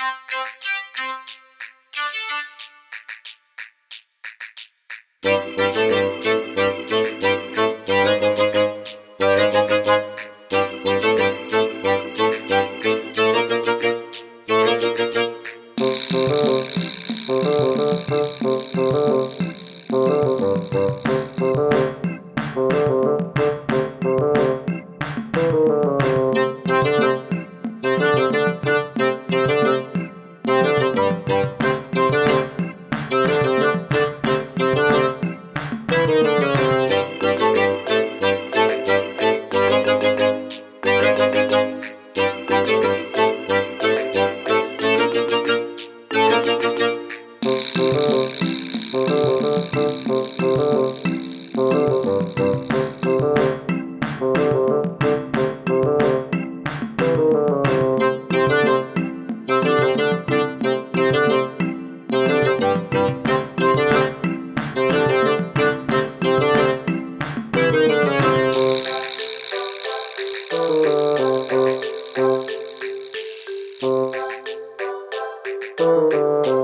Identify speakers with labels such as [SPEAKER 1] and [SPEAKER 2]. [SPEAKER 1] Oh.
[SPEAKER 2] ¡Gracias!